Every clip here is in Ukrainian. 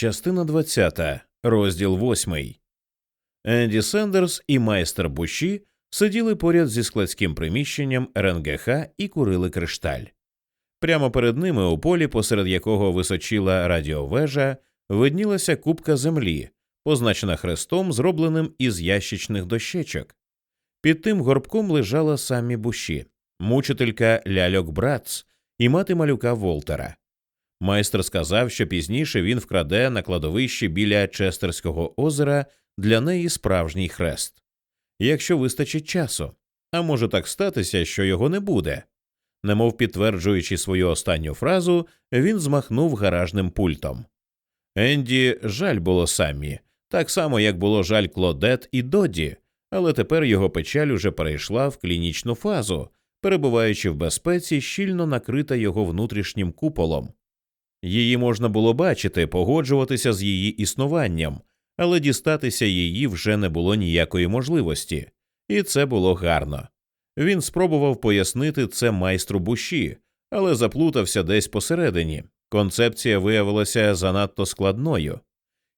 Частина 20, розділ 8. Енді Сендерс і майстер Буші сиділи поряд зі складським приміщенням РНГХ і курили кришталь. Прямо перед ними у полі, посеред якого височила радіовежа, виднілася купка землі, позначена хрестом, зробленим із ящичних дощечок. Під тим горбком лежала самі Буші, мучителька ляльок Братц і мати малюка Волтера. Майстер сказав, що пізніше він вкраде на кладовищі біля Честерського озера для неї справжній хрест, якщо вистачить часу, а може так статися, що його не буде. Немов підтверджуючи свою останню фразу, він змахнув гаражним пультом. Енді жаль було самі, так само, як було жаль Клодет і Доді, але тепер його печаль уже перейшла в клінічну фазу, перебуваючи в безпеці, щільно накрита його внутрішнім куполом. Її можна було бачити, погоджуватися з її існуванням, але дістатися її вже не було ніякої можливості, і це було гарно. Він спробував пояснити це майстру буші, але заплутався десь посередині. Концепція виявилася занадто складною.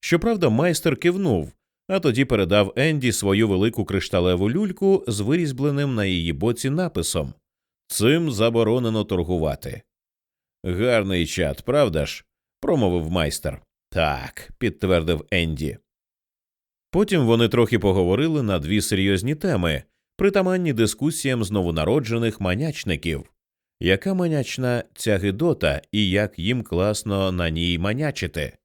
Щоправда, майстер кивнув, а тоді передав Енді свою велику кришталеву люльку з вирізбленим на її боці написом Цим заборонено торгувати. Гарний чат, правда ж? промовив майстер. Так, підтвердив Енді. Потім вони трохи поговорили на дві серйозні теми, притаманні дискусіям з новонароджених манячників. Яка манячна ця гидота і як їм класно на ній манячити?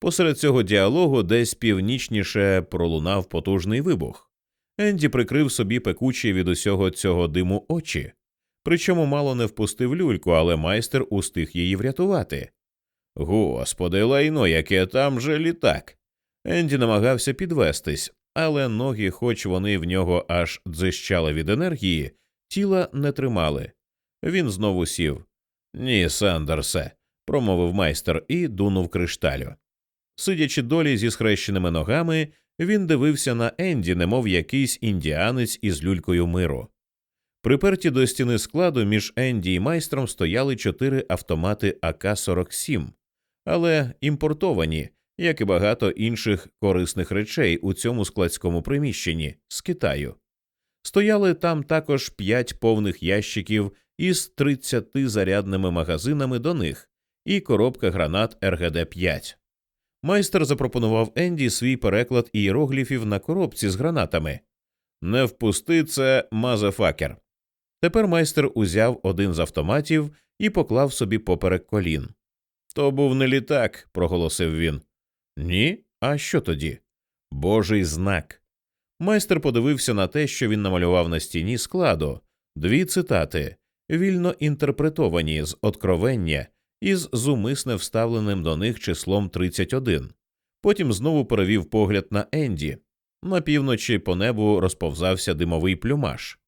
Посеред цього діалогу десь північніше пролунав потужний вибух. Енді прикрив собі пекучі від усього цього диму очі причому мало не впустив люльку, але майстер устиг її врятувати. Господи, лайно, яке там же літак. Енді намагався підвестись, але ноги, хоч вони в нього аж дзищали від енергії, тіла не тримали. Він знову сів. Ні, Сандерсе, промовив майстер і дунув кришталю. Сидячи долі зі схрещеними ногами, він дивився на Енді, немов якийсь індіанець із люлькою миру. Приперті до стіни складу між Енді і майстром стояли чотири автомати АК-47, але імпортовані, як і багато інших корисних речей у цьому складському приміщенні з Китаю. Стояли там також п'ять повних ящиків із 30 зарядними магазинами до них і коробка гранат РГД 5 Майстер запропонував Енді свій переклад ієрогліфів на коробці з гранатами. Не впусти це мазефакер. Тепер майстер узяв один з автоматів і поклав собі поперек колін. То був не літак, проголосив він. Ні? А що тоді? Божий знак. Майстер подивився на те, що він намалював на стіні складу, дві цитати, вільно інтерпретовані з откровення із зумисне вставленим до них числом 31. Потім знову перевів погляд на Енді. На півночі по небу розповзався димовий плюмаш.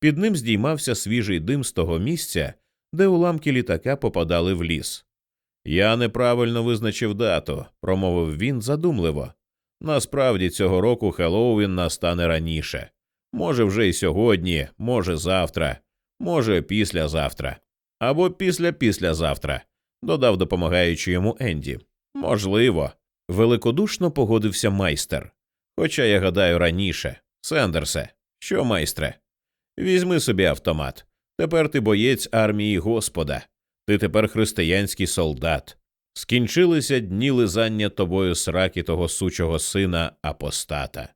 Під ним здіймався свіжий дим з того місця, де уламки літака попадали в ліс. Я неправильно визначив дату, промовив він задумливо. Насправді цього року Хеллоуін настане раніше. Може, вже й сьогодні, може завтра, може, післязавтра. Або після післязавтра, додав, допомагаючи йому Енді. Можливо, великодушно погодився майстер. Хоча я гадаю раніше. Сендерсе, що майстре? Візьми собі автомат. Тепер ти боєць армії Господа, ти тепер християнський солдат. Скінчилися дні лизання тобою сраки того сучого сина апостата.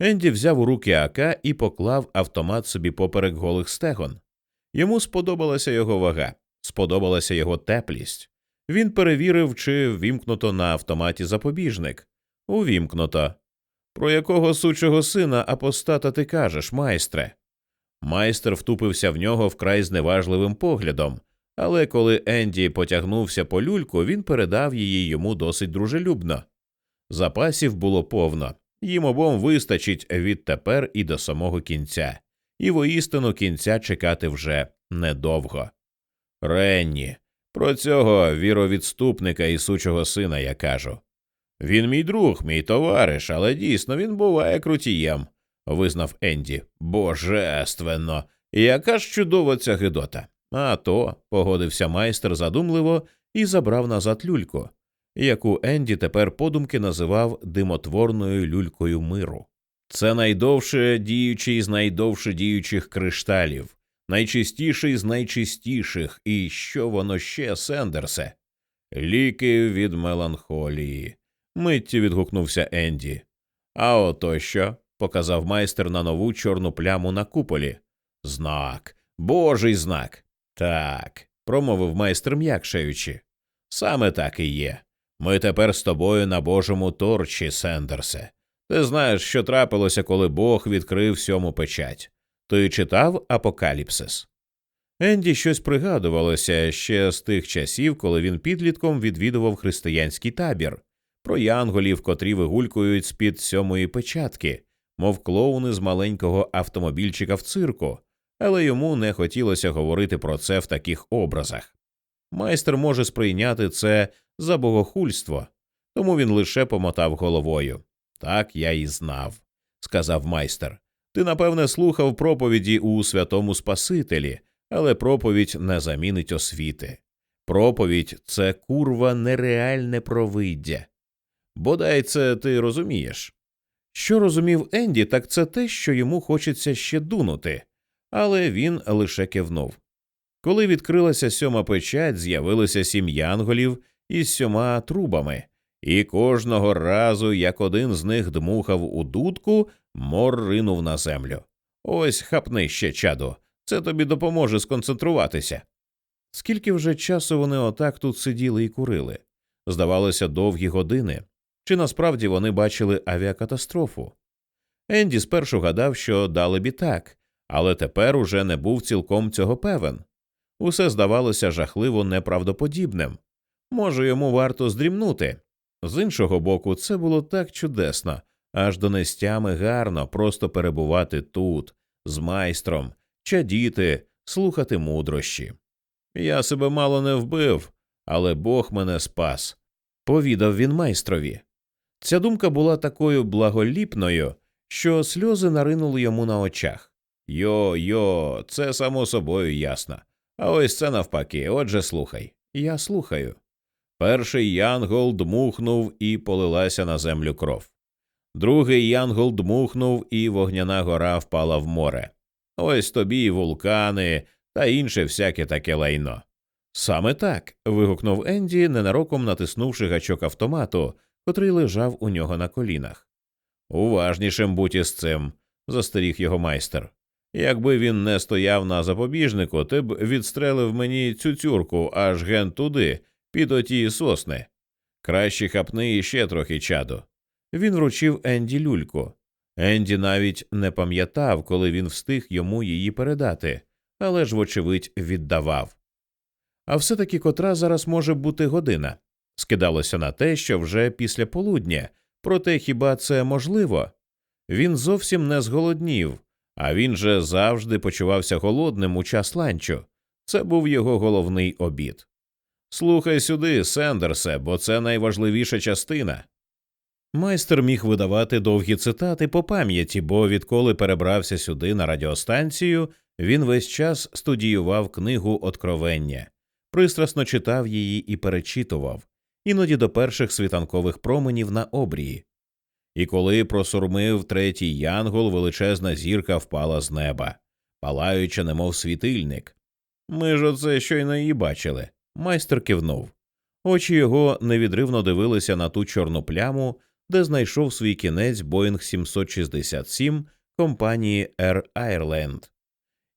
Енді взяв у руки АК і поклав автомат собі поперек голих стегон. Йому сподобалася його вага, сподобалася його теплість. Він перевірив, чи вімкнуто на автоматі запобіжник. Увімкнуто. Про якого сучого сина апостата ти кажеш, майстре? Майстер втупився в нього вкрай зневажливим поглядом, але коли Енді потягнувся по люльку, він передав її йому досить дружелюбно. Запасів було повно, їм обом вистачить відтепер і до самого кінця, і воістину кінця чекати вже недовго. Ренні, про цього віровідступника і сучого сина я кажу. Він мій друг, мій товариш, але дійсно він буває крутієм визнав Енді. Божественно, яка ж чудова ця гидота. А то, погодився майстер задумливо і забрав назад люльку. яку Енді тепер подумки називав димотворною люлькою миру. Це найдовше діючий з найдовше діючих кришталів, найчистіший з найчистіших, і що воно ще, Сендерсе? Ліки від меланхолії. Миттю відгукнувся Енді. А ото що? Показав майстер на нову чорну пляму на куполі. Знак, божий знак. Так, промовив майстер м'якшаючи. Саме так і є. Ми тепер з тобою на божому торчі, Сендерсе. Ти знаєш, що трапилося, коли Бог відкрив сьому печать. Ти читав Апокаліпсис? Енді щось пригадувалося ще з тих часів, коли він підлітком відвідував християнський табір, про янголів, котрі вигулькують з під сьомої печатки, мов клоуни з маленького автомобільчика в цирку, але йому не хотілося говорити про це в таких образах. Майстер може сприйняти це за богохульство, тому він лише помотав головою. Так я і знав, сказав майстер. Ти, напевне, слухав проповіді у святому Спасителі, але проповідь не замінить освіти. Проповідь це курва нереальне провиддя. Бодай це ти розумієш. Що розумів Енді, так це те, що йому хочеться ще дунути, але він лише кивнув. Коли відкрилася сьома печать, з'явилося сім янголів із сьома трубами, і кожного разу, як один з них дмухав у дудку, мор ринув на землю. Ось хапни ще чаду, це тобі допоможе сконцентруватися. Скільки вже часу вони отак тут сиділи і курили? Здавалося, довгі години. Чи насправді вони бачили авіакатастрофу? Енді спершу гадав, що дали б і так, але тепер уже не був цілком цього певен. Усе здавалося жахливо неправдоподібним. Може, йому варто здрімнути. З іншого боку, це було так чудесно, аж до нестями гарно просто перебувати тут, з майстром, чадіти, слухати мудрощі. Я себе мало не вбив, але Бог мене спас, повідав він майстрові. Ця думка була такою благоліпною, що сльози наринули йому на очах. Йо, йо, це само собою ясно. А ось це навпаки, отже, слухай. Я слухаю. Перший янгол дмухнув і полилася на землю кров. Другий янгол дмухнув, і вогняна гора впала в море. Ось тобі і вулкани та інше всяке таке лайно. Саме так. вигукнув Енді, ненароком натиснувши гачок автомату, котрий лежав у нього на колінах. Уважнішим будь із цим, застеріг його майстер. Якби він не стояв на запобіжнику, ти б відстрелив мені цю цюрку аж ген туди, під оті сосни. Краще хапни іще трохи чаду. Він вручив Енді люльку. Енді навіть не пам'ятав, коли він встиг йому її передати, але ж, вочевидь, віддавав. А все таки котра зараз може бути година. Скидалося на те, що вже після полудня, проте хіба це можливо? Він зовсім не зголоднів, а він же завжди почувався голодним у час ланчу. Це був його головний обід. Слухай сюди, Сендерсе, бо це найважливіша частина. Майстер міг видавати довгі цитати по пам'яті, бо відколи перебрався сюди на радіостанцію, він весь час студіював книгу Откровення, пристрасно читав її і перечитував, іноді до перших світанкових променів на обрії. І коли просурмив третій янгол, величезна зірка впала з неба, палаючи, немов світильник. Ми ж оце щойно її бачили. Майстер кивнув. Очі його невідривно дивилися на ту чорну пляму, де знайшов свій кінець Боїнг 767 компанії Air Ireland.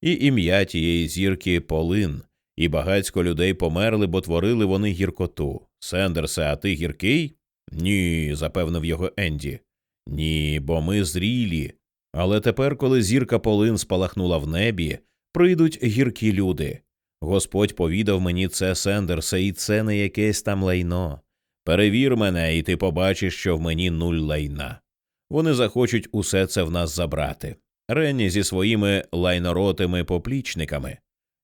І ім'я тієї зірки Полин, і багацько людей померли, бо творили вони гіркоту. Сендерсе, а ти гіркий? Ні, запевнив його Енді. Ні, бо ми зрілі. Але тепер, коли зірка Полин спалахнула в небі, прийдуть гіркі люди. Господь повідав мені це, Сендерсе, і це не якесь там лайно. Перевір мене, і ти побачиш, що в мені нуль лайна. Вони захочуть усе це в нас забрати. Ренні зі своїми лайноротими поплічниками.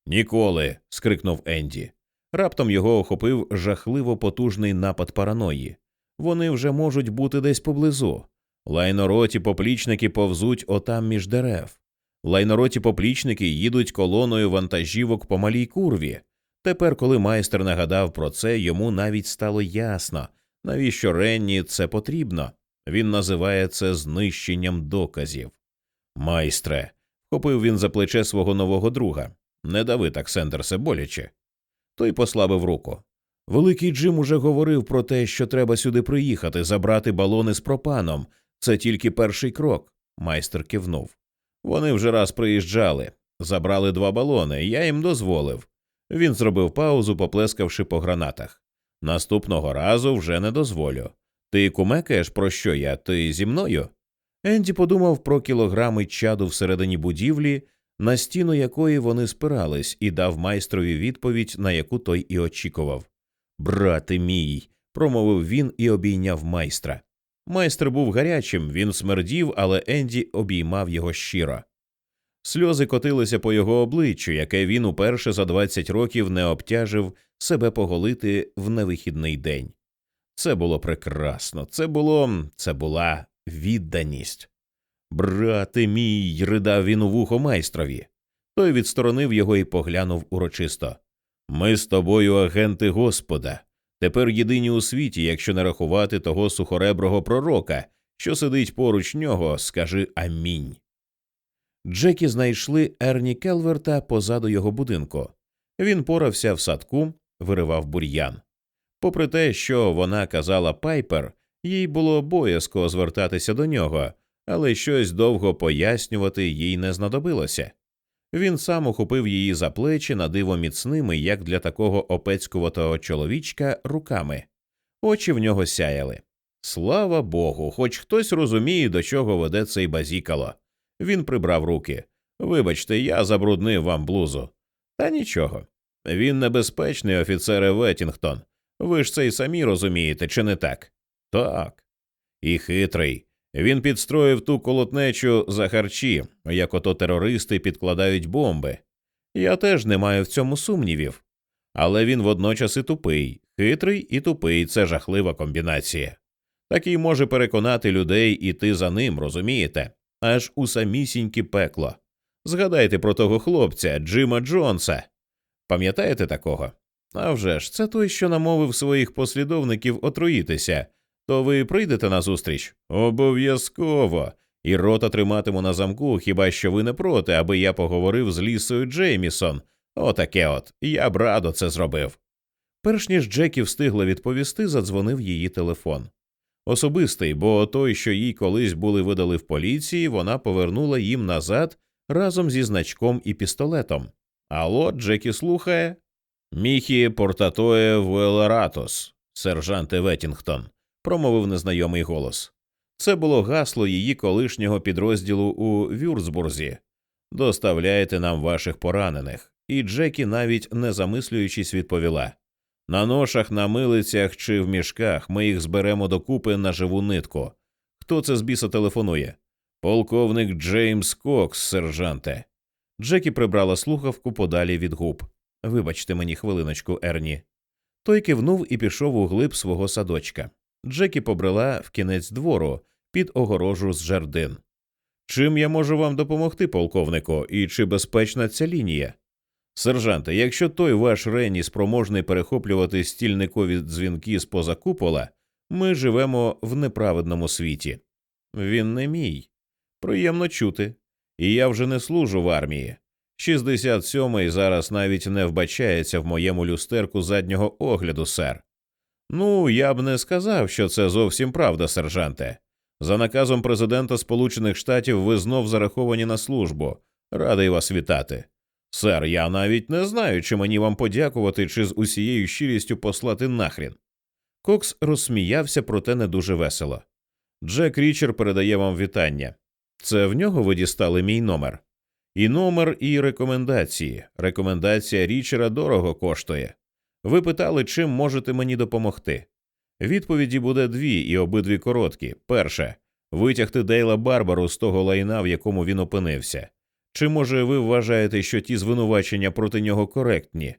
Ніколи. скрикнув Енді. Раптом його охопив жахливо потужний напад параної. Вони вже можуть бути десь поблизу. Лайнороті поплічники повзуть отам між дерев. Лайнороті поплічники їдуть колоною вантажівок по малій курві. Тепер, коли майстер нагадав про це, йому навіть стало ясно, Навіщо Ренні це потрібно? Він називає це знищенням доказів. Майстре, хопив він за плече свого нового друга. Не дави так, Сендерсе, боляче. Той послабив руку. Великий Джим уже говорив про те, що треба сюди приїхати, забрати балони з пропаном. Це тільки перший крок. Майстер кивнув. Вони вже раз приїжджали, забрали два балони, я їм дозволив. Він зробив паузу, поплескавши по гранатах. Наступного разу вже не дозволю. Ти кумекаєш, про що я? Ти зі мною? Енді подумав про кілограми чаду всередині будівлі, на стіну якої вони спирались, і дав майстрові відповідь, на яку той і очікував. Брате мій, промовив він і обійняв майстра. Майстер був гарячим, він смердів, але Енді обіймав його щиро. Сльози котилися по його обличчю, яке він уперше за 20 років не обтяжив себе поголити в невихідний день. Це було прекрасно, це було це була відданість. Брате мій, ридав він у вухо майстрові. Той відсторонив його і поглянув урочисто. Ми з тобою, агенти Господа, тепер єдині у світі, якщо не рахувати того сухореброго пророка, що сидить поруч нього, скажи амінь. Джекі знайшли Ерні Келверта позаду його будинку. Він порався в садку, виривав бур'ян. Попри те, що вона казала Пайпер, їй було боязко звертатися до нього, але щось довго пояснювати їй не знадобилося. Він сам ухопив її за плечі на диво міцними, як для такого опецькуватого чоловічка, руками. Очі в нього сяяли. Слава Богу, хоч хтось розуміє, до чого веде цей базікало. Він прибрав руки. Вибачте, я забруднив вам блузу. Та нічого. Він небезпечний, офіцере Веттінгтон. Ви ж це й самі розумієте, чи не так? Так. І хитрий. Він підстроїв ту колотнечу за харчі, як ото терористи підкладають бомби. Я теж не маю в цьому сумнівів. Але він водночас і тупий, хитрий і тупий це жахлива комбінація. Такий може переконати людей іти за ним, розумієте? Аж у самісіньке пекло. Згадайте про того хлопця, Джима Джонса. Пам'ятаєте такого? А вже ж, це той, що намовив своїх послідовників отруїтися. То ви прийдете на зустріч? Обов'язково. І рота триматиму на замку, хіба що ви не проти, аби я поговорив з лісою Джеймісон. Отаке от, я б радо це зробив. Перш ніж Джекі встигла відповісти, задзвонив її телефон. Особистий, бо той, що їй колись були видали в поліції, вона повернула їм назад разом зі значком і пістолетом. Алло, Джекі слухає. Міхі Портатоє Вуелератос, сержанте Веттінгтон, промовив незнайомий голос. Це було гасло її колишнього підрозділу у Вюрцбурзі. Доставляйте нам ваших поранених. І Джекі, навіть не замислюючись, відповіла на ношах, на милицях чи в мішках ми їх зберемо докупи на живу нитку. Хто це з біса телефонує? Полковник Джеймс Кокс, сержанте. Джекі прибрала слухавку подалі від губ. Вибачте мені хвилиночку, Ерні. Той кивнув і пішов у глиб свого садочка. Джекі побрела в кінець двору під огорожу з жердин. Чим я можу вам допомогти, полковнику, і чи безпечна ця лінія? Сержанте, якщо той ваш Ренні спроможний перехоплювати стільникові дзвінки з поза купола, ми живемо в неправедному світі. Він не мій. Приємно чути. І я вже не служу в армії. 67-й зараз навіть не вбачається в моєму люстерку заднього огляду, сер. Ну, я б не сказав, що це зовсім правда, сержанте. За наказом президента Сполучених Штатів ви знов зараховані на службу. Радий вас вітати. Сер, я навіть не знаю, чи мені вам подякувати, чи з усією щирістю послати нахрін. Кокс розсміявся, проте не дуже весело. Джек Річер передає вам вітання. Це в нього ви дістали мій номер. І номер, і рекомендації. Рекомендація Річера дорого коштує. Ви питали, чим можете мені допомогти. Відповіді буде дві, і обидві короткі. Перше витягти Дейла Барбару з того лайна, в якому він опинився. Чи, може, ви вважаєте, що ті звинувачення проти нього коректні?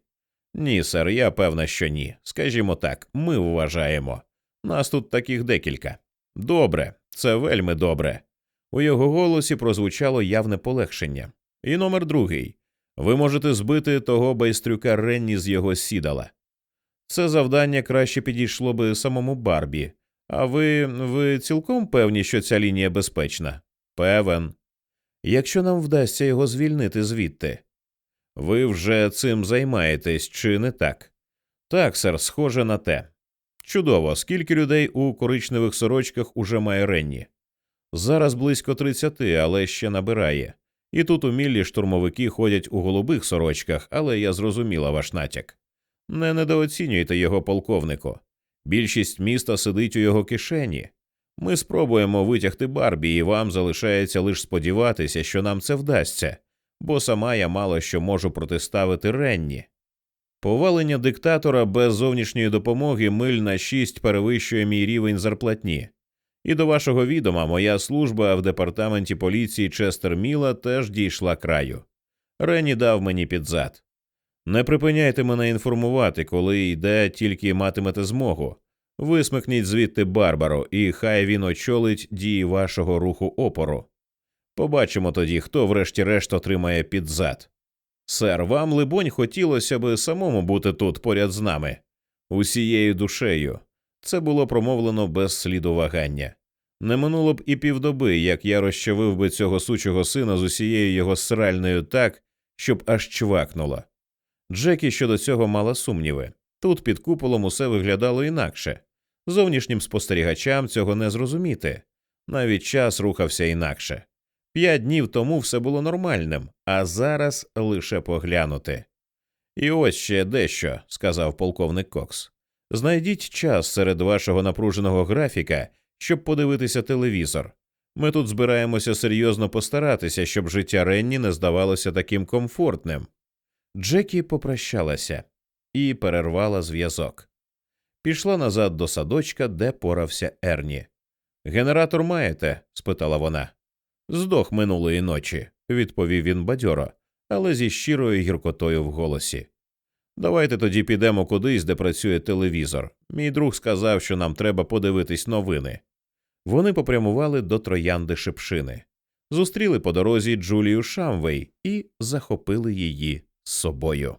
Ні, сер, я певна, що ні. Скажімо так, ми вважаємо. Нас тут таких декілька. Добре, це вельми добре. У його голосі прозвучало явне полегшення. І номер другий ви можете збити того байстрюка Ренні з його сідала. Це завдання краще підійшло би самому Барбі. А ви ви цілком певні, що ця лінія безпечна? Певен. Якщо нам вдасться його звільнити звідти. Ви вже цим займаєтесь, чи не так? Так, сер, схоже на те. Чудово, скільки людей у коричневих сорочках уже має Ренні? Зараз близько тридцяти, але ще набирає. І тут у Міллі штурмовики ходять у голубих сорочках, але я зрозуміла ваш натяк. Не недооцінюйте його полковнику. Більшість міста сидить у його кишені. Ми спробуємо витягти Барбі, і вам залишається лише сподіватися, що нам це вдасться, бо сама я мало що можу протиставити Ренні. Повалення диктатора без зовнішньої допомоги миль на шість перевищує мій рівень зарплатні. І до вашого відома, моя служба в департаменті поліції Честер Міла теж дійшла краю. Ренні дав мені під зад. Не припиняйте мене інформувати, коли йде, тільки матимете змогу. Висмикніть звідти Барбару, і хай він очолить дії вашого руху опору. Побачимо тоді, хто врешті-решт отримає під зад. Сер, вам, либонь, хотілося би самому бути тут поряд з нами, усією душею. Це було промовлено без сліду вагання. Не минуло б і півдоби, як я розчавив би цього сучого сина з усією його сральною так, щоб аж чвакнуло. Джекі щодо цього мала сумніви. Тут під куполом усе виглядало інакше. Зовнішнім спостерігачам цього не зрозуміти. Навіть час рухався інакше. П'ять днів тому все було нормальним, а зараз лише поглянути. І ось ще дещо, сказав полковник Кокс. Знайдіть час серед вашого напруженого графіка, щоб подивитися телевізор. Ми тут збираємося серйозно постаратися, щоб життя Ренні не здавалося таким комфортним. Джекі попрощалася і перервала зв'язок. Пішла назад до садочка, де порався Ерні. Генератор маєте? спитала вона. Здох минулої ночі, відповів він бадьоро, але зі щирою гіркотою в голосі. Давайте тоді підемо кудись, де працює телевізор. Мій друг сказав, що нам треба подивитись новини. Вони попрямували до троянди Шепшини, зустріли по дорозі Джулію Шамвей і захопили її з собою.